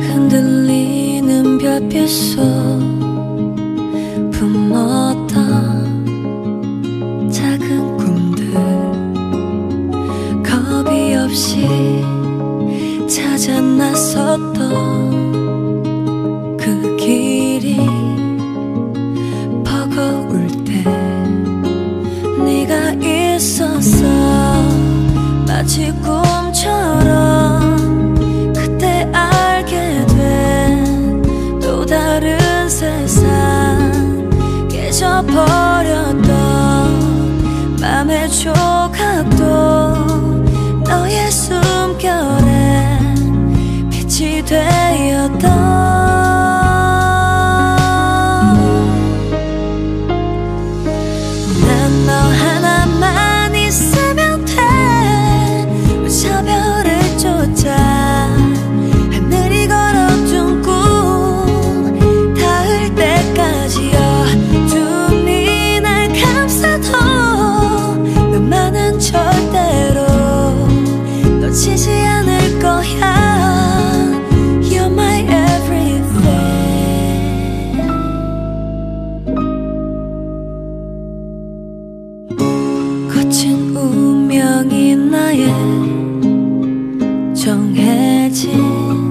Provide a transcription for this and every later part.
흔들리는 별빛 속 품었던 작은 꿈들. 겁이 없이 찾아 나섰던 그 길이 버거울 때 네가 있었어 마치 꿈 버렸던 맘의 조각도 너의 숨결에 빛이 되었던 운명인 나의 정해진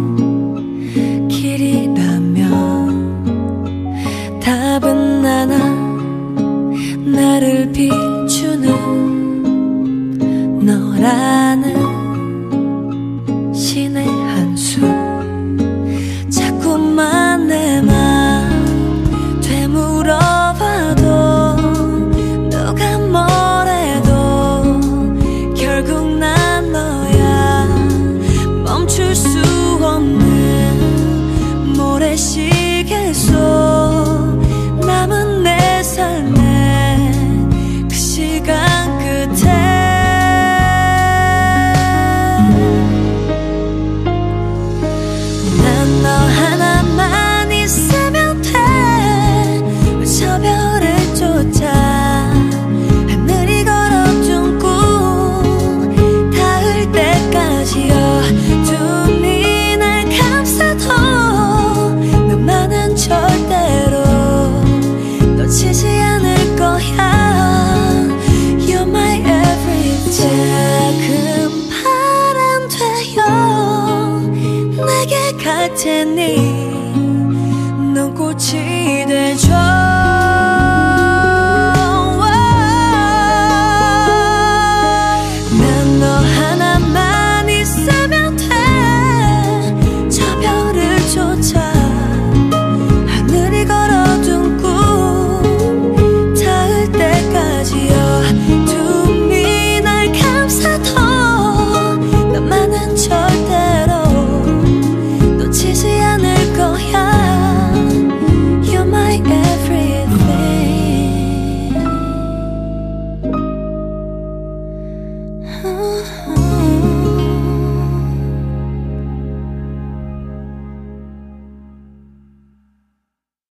같으니 넌 꽃이 되줘